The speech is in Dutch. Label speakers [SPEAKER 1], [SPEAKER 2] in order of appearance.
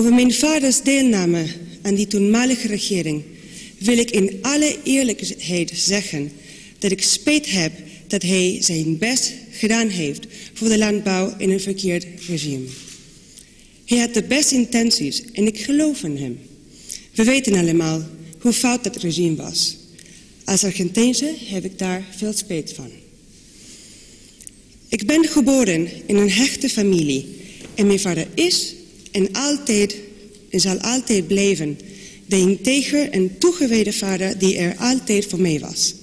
[SPEAKER 1] Over mijn vaders deelname aan die toenmalige regering wil ik in alle eerlijkheid zeggen dat ik spijt heb dat hij zijn best gedaan heeft voor de landbouw in een verkeerd regime. Hij had de beste intenties en ik geloof in hem. We weten allemaal hoe fout dat regime was. Als Argentijnse heb ik daar veel spijt van. Ik ben geboren in een hechte familie en mijn vader is en, altijd, en zal altijd blijven de integer en toegewijde vader die er altijd voor mij was.